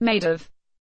made of.